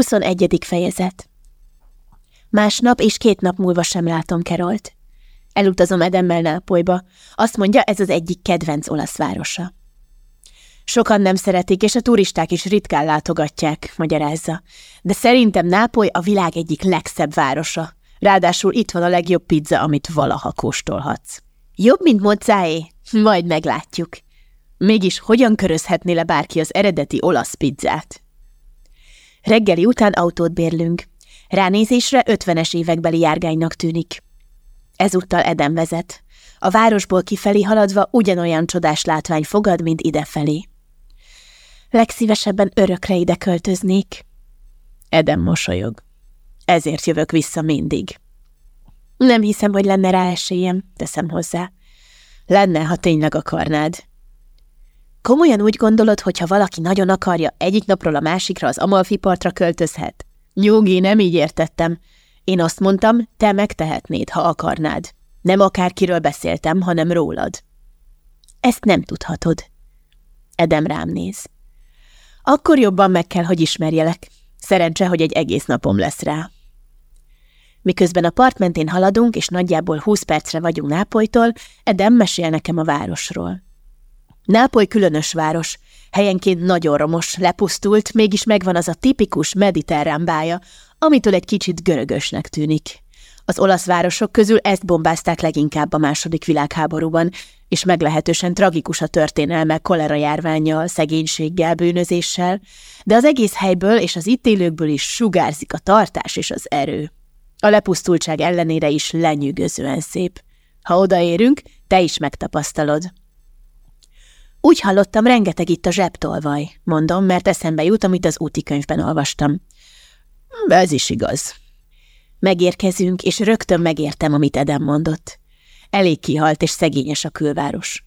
21. fejezet Másnap és két nap múlva sem látom Kerolt. Elutazom Edemmel Nápolyba. Azt mondja, ez az egyik kedvenc olasz városa. Sokan nem szeretik, és a turisták is ritkán látogatják, magyarázza. De szerintem Nápoly a világ egyik legszebb városa. Ráadásul itt van a legjobb pizza, amit valaha kóstolhatsz. Jobb, mint mozzáé? Majd meglátjuk. Mégis hogyan körözhetné le bárki az eredeti olasz pizzát? Reggeli után autót bérlünk. Ránézésre ötvenes évekbeli járgánynak tűnik. Ezúttal Eden vezet. A városból kifelé haladva ugyanolyan csodás látvány fogad, mint idefelé. Legszívesebben örökre ide költöznék. Eden mosolyog. Ezért jövök vissza mindig. Nem hiszem, hogy lenne rá esélyem, teszem hozzá. Lenne, ha tényleg akarnád. Komolyan úgy gondolod, hogy ha valaki nagyon akarja, egyik napról a másikra az Amalfi partra költözhet? Nyugi, nem így értettem. Én azt mondtam, te megtehetnéd, ha akarnád. Nem akárkiről beszéltem, hanem rólad. Ezt nem tudhatod. Edem rám néz. Akkor jobban meg kell, hogy ismerjelek. Szerencse, hogy egy egész napom lesz rá. Miközben a part mentén haladunk, és nagyjából húsz percre vagyunk Nápolytól, Edem mesél nekem a városról. Nápoly különös város, helyenként nagyon romos, lepusztult, mégis megvan az a tipikus mediterrán bája, amitől egy kicsit görögösnek tűnik. Az olasz városok közül ezt bombázták leginkább a második világháborúban, és meglehetősen tragikus a történelme kolera járványjal, szegénységgel, bűnözéssel, de az egész helyből és az itt élőkből is sugárzik a tartás és az erő. A lepusztultság ellenére is lenyűgözően szép. Ha odaérünk, te is megtapasztalod. Úgy hallottam, rengeteg itt a zsebtolvaj, mondom, mert eszembe jut, amit az úti könyvben olvastam. Ez is igaz. Megérkezünk, és rögtön megértem, amit Edem mondott. Elég kihalt és szegényes a külváros.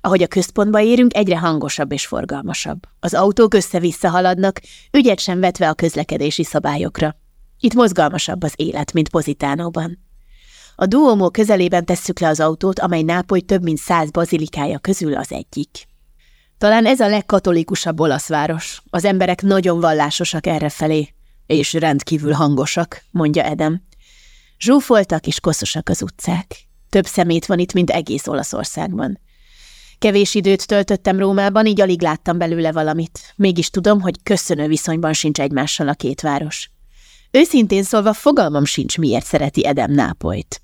Ahogy a központba érünk, egyre hangosabb és forgalmasabb. Az autók össze-vissza haladnak, ügyet sem vetve a közlekedési szabályokra. Itt mozgalmasabb az élet, mint Pozitánóban. A Duomo közelében tesszük le az autót, amely Nápoly több mint száz bazilikája közül az egyik. Talán ez a legkatolikusabb olasz város. Az emberek nagyon vallásosak errefelé, és rendkívül hangosak, mondja Edem. Zsúfoltak és koszosak az utcák. Több szemét van itt, mint egész Olaszországban. Kevés időt töltöttem Rómában, így alig láttam belőle valamit. Mégis tudom, hogy köszönő viszonyban sincs egymással a két város. Őszintén szólva fogalmam sincs, miért szereti Edem Nápolyt.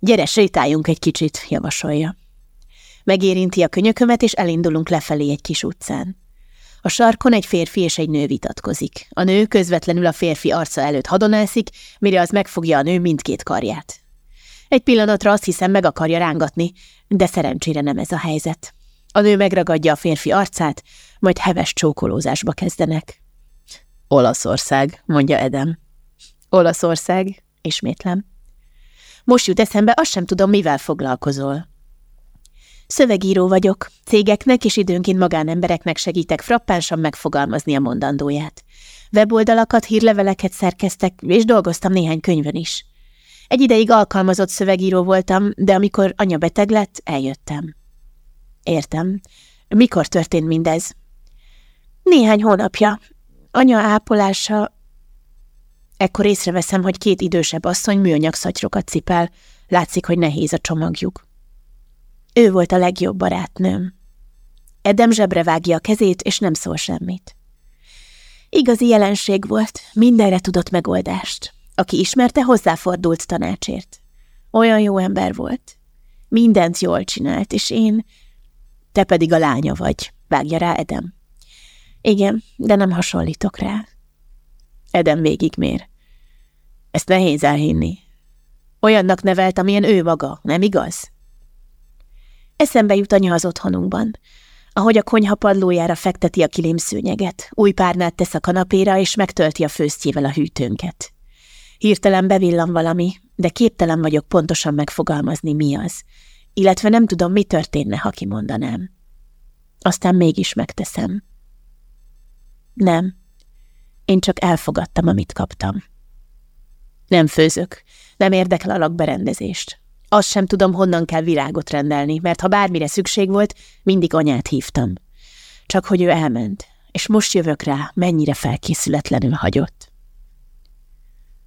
Gyere, sétáljunk egy kicsit, javasolja. Megérinti a könyökömet, és elindulunk lefelé egy kis utcán. A sarkon egy férfi és egy nő vitatkozik. A nő közvetlenül a férfi arca előtt hadonászik, mire az megfogja a nő mindkét karját. Egy pillanatra azt hiszem meg akarja rángatni, de szerencsére nem ez a helyzet. A nő megragadja a férfi arcát, majd heves csókolózásba kezdenek. Olaszország, mondja Edem. Olaszország, ismétlem. Most jut eszembe, azt sem tudom, mivel foglalkozol. Szövegíró vagyok. Cégeknek és időnként magánembereknek segítek frappánsan megfogalmazni a mondandóját. Weboldalakat, hírleveleket szerkeztek, és dolgoztam néhány könyvön is. Egy ideig alkalmazott szövegíró voltam, de amikor anya beteg lett, eljöttem. Értem. Mikor történt mindez? Néhány hónapja. Anya ápolása... Ekkor észreveszem, hogy két idősebb asszony műanyag szatyrokat cipel. Látszik, hogy nehéz a csomagjuk. Ő volt a legjobb barátnőm. Edem zsebre vágja a kezét, és nem szól semmit. Igazi jelenség volt, mindenre tudott megoldást. Aki ismerte, hozzáfordult tanácsért. Olyan jó ember volt. Mindent jól csinált, és én... Te pedig a lánya vagy, vágja rá Edem. Igen, de nem hasonlítok rá. Edem végigmér. Ezt nehéz elhinni. Olyannak nevelt, amilyen ő maga, nem igaz? Eszembe jut anya az otthonunkban. Ahogy a konyha padlójára fekteti a kilémszőnyeget, új párnát tesz a kanapéra, és megtölti a főztjével a hűtőnket. Hirtelen bevillan valami, de képtelen vagyok pontosan megfogalmazni, mi az, illetve nem tudom, mi történne, ha kimondanám. Aztán mégis megteszem. Nem. Én csak elfogadtam, amit kaptam. Nem főzök, nem érdekel a lakberendezést. Azt sem tudom, honnan kell virágot rendelni, mert ha bármire szükség volt, mindig anyát hívtam. Csak hogy ő elment, és most jövök rá, mennyire felkészületlenül hagyott.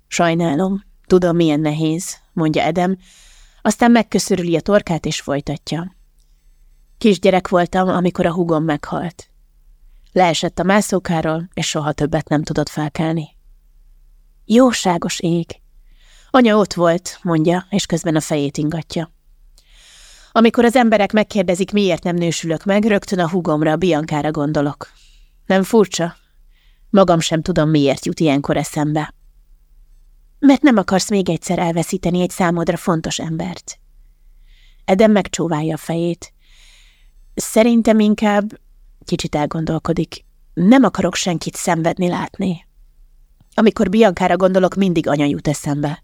Sajnálom, tudom, milyen nehéz, mondja Edem, aztán megköszörüli a torkát és folytatja. Kisgyerek voltam, amikor a hugom meghalt. Leesett a mászókáról, és soha többet nem tudott felkelni. Jóságos ég! Anya ott volt, mondja, és közben a fejét ingatja. Amikor az emberek megkérdezik, miért nem nősülök meg, rögtön a hugomra, a Biankára gondolok. Nem furcsa? Magam sem tudom, miért jut ilyenkor eszembe. Mert nem akarsz még egyszer elveszíteni egy számodra fontos embert. Edem megcsóválja a fejét. Szerintem inkább, kicsit elgondolkodik, nem akarok senkit szenvedni látni. Amikor Biankára gondolok, mindig anya jut eszembe.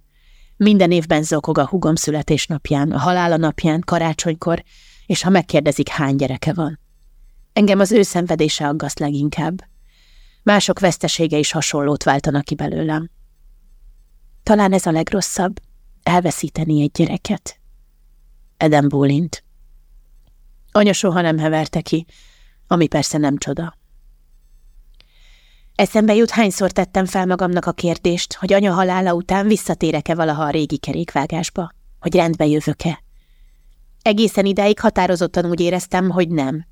Minden évben zokog a hugom születésnapján, a halála napján, karácsonykor, és ha megkérdezik, hány gyereke van. Engem az ő szenvedése aggaszt leginkább. Mások vesztesége is hasonlót váltanak ki belőlem. Talán ez a legrosszabb, elveszíteni egy gyereket. Eden bólint. Anya soha nem heverte ki, ami persze nem csoda. Eszembe jut, hányszor tettem fel magamnak a kérdést, hogy anya halála után visszatérek-e valaha a régi kerékvágásba, hogy rendbe jövök-e. Egészen ideig határozottan úgy éreztem, hogy nem.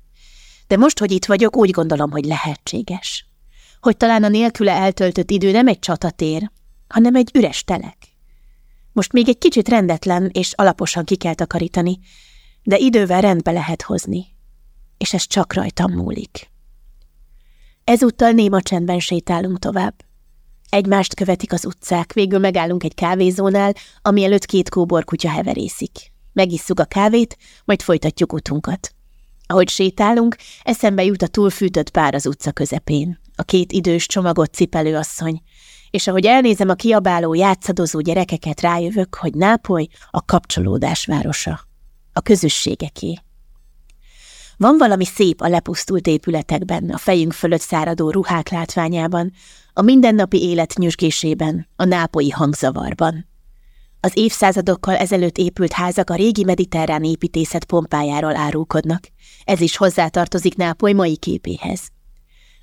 De most, hogy itt vagyok, úgy gondolom, hogy lehetséges. Hogy talán a nélküle eltöltött idő nem egy csatatér, hanem egy üres telek. Most még egy kicsit rendetlen és alaposan ki kell takarítani, de idővel rendbe lehet hozni. És ez csak rajtam múlik. Ezúttal néma csendben sétálunk tovább. Egymást követik az utcák, végül megállunk egy kávézónál, ami előtt két kóborkutya heverészik. Megisszuk a kávét, majd folytatjuk utunkat. Ahogy sétálunk, eszembe jut a túlfűtött pár az utca közepén. A két idős csomagot cipelő asszony, és ahogy elnézem a kiabáló, játszadozó gyerekeket, rájövök, hogy Nápoly a kapcsolódás városa. A közösségeké. Van valami szép a lepusztult épületekben, a fejünk fölött száradó ruhák látványában, a mindennapi élet nyüzsgésében, a nápoi hangzavarban. Az évszázadokkal ezelőtt épült házak a régi mediterrán építészet pompájáról árulkodnak. Ez is hozzátartozik Nápoly mai képéhez.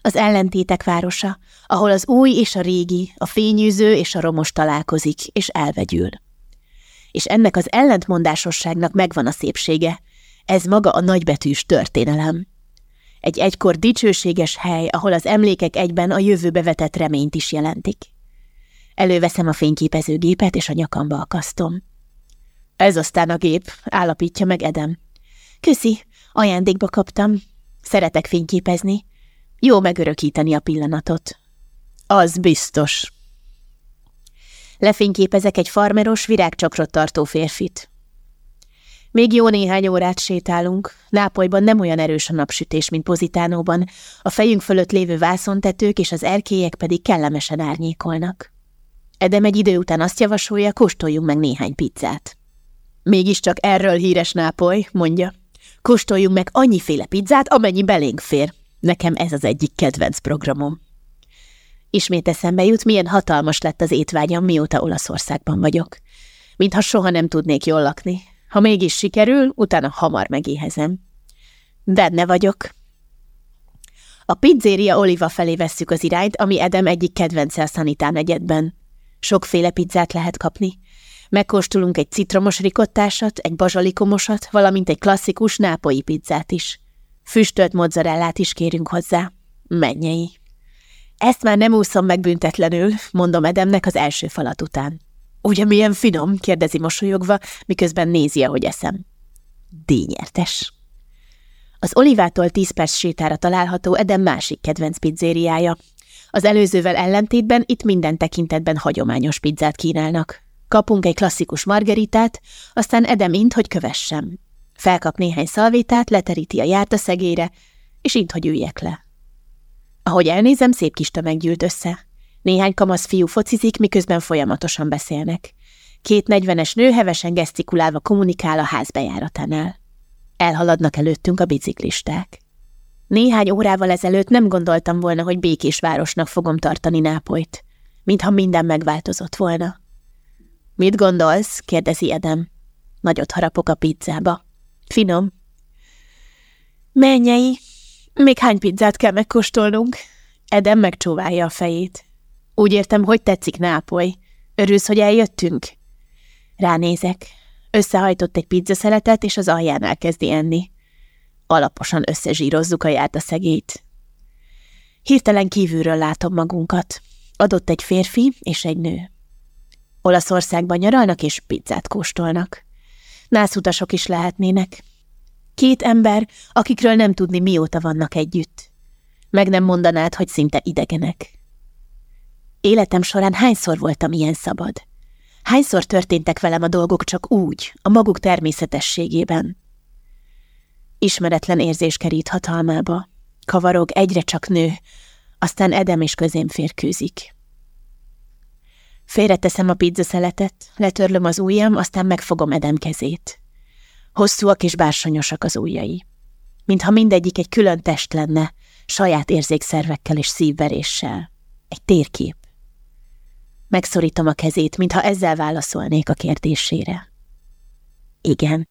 Az ellentétek városa, ahol az új és a régi, a fényűző és a romos találkozik, és elvegyül. És ennek az ellentmondásosságnak megvan a szépsége, ez maga a nagybetűs történelem. Egy egykor dicsőséges hely, ahol az emlékek egyben a jövőbe vetett reményt is jelentik. Előveszem a fényképezőgépet, és a nyakamba akasztom. Ez aztán a gép, állapítja meg Edem. Köszi, ajándékba kaptam. Szeretek fényképezni. Jó megörökíteni a pillanatot. Az biztos. Lefényképezek egy farmeros, virágcsakrot tartó férfit. Még jó néhány órát sétálunk. Nápolyban nem olyan erős a napsütés, mint Pozitánóban, a fejünk fölött lévő vászontetők és az erkélyek pedig kellemesen árnyékolnak. Edem egy idő után azt javasolja, kóstoljunk meg néhány pizzát. Mégiscsak erről híres Nápoly, mondja. Kóstoljunk meg annyiféle pizzát, amennyi belénk fér. Nekem ez az egyik kedvenc programom. Ismét eszembe jut, milyen hatalmas lett az étvágyam, mióta Olaszországban vagyok. Mintha soha nem tudnék jól lakni. Ha mégis sikerül, utána hamar megéhezem. Benne vagyok. A pizzéria Oliva felé vesszük az irányt, ami Edem egyik kedvence a Sanitán egyedben. Sokféle pizzát lehet kapni. Megkóstolunk egy citromos rikottásat, egy bazsalikomosat, valamint egy klasszikus nápoi pizzát is. Füstölt mozzarellát is kérünk hozzá. Mennyei. Ezt már nem úszom meg büntetlenül, mondom Edemnek az első falat után. Ugye milyen finom? kérdezi mosolyogva, miközben nézi, ahogy eszem. Dényertes. Az Olivától tíz perc sétára található Edem másik kedvenc pizzériája. Az előzővel ellentétben itt minden tekintetben hagyományos pizzát kínálnak. Kapunk egy klasszikus margeritát, aztán Edem int, hogy kövessem. Felkap néhány szalvétát, leteríti a járt szegére, és int, hogy üljek le. Ahogy elnézem, szép kis tömeg gyűlt össze. Néhány kamasz fiú focizik, miközben folyamatosan beszélnek. Két negyvenes nő hevesen gesztikulálva kommunikál a ház bejáratánál. Elhaladnak előttünk a biciklisták. Néhány órával ezelőtt nem gondoltam volna, hogy békés városnak fogom tartani Nápolyt, mintha minden megváltozott volna. Mit gondolsz? kérdezi Edem. Nagyot harapok a pizzába. Finom. Mennyei, Még hány pizzát kell megkóstolnunk? Edem megcsóválja a fejét. Úgy értem, hogy tetszik Nápoly. Örülsz, hogy eljöttünk? Ránézek. Összehajtott egy pizzaszeletet, és az alján elkezdi enni. Alaposan összezsírozzuk a járt a szegét. Hirtelen kívülről látom magunkat. Adott egy férfi és egy nő. Olaszországban nyaralnak és pizzát kóstolnak. Nászutasok is lehetnének. Két ember, akikről nem tudni mióta vannak együtt. Meg nem mondanád, hogy szinte idegenek. Életem során hányszor voltam ilyen szabad? Hányszor történtek velem a dolgok csak úgy, a maguk természetességében? Ismeretlen érzés kerít hatalmába. Kavarog, egyre csak nő, aztán Edem és közém férkőzik. Félreteszem a pizzaszeletet, letörlöm az ujjam, aztán megfogom Edem kezét. Hosszúak és bársonyosak az ujjai. Mintha mindegyik egy külön test lenne, saját érzékszervekkel és szívveréssel. Egy térkép. Megszorítom a kezét, mintha ezzel válaszolnék a kérdésére. Igen.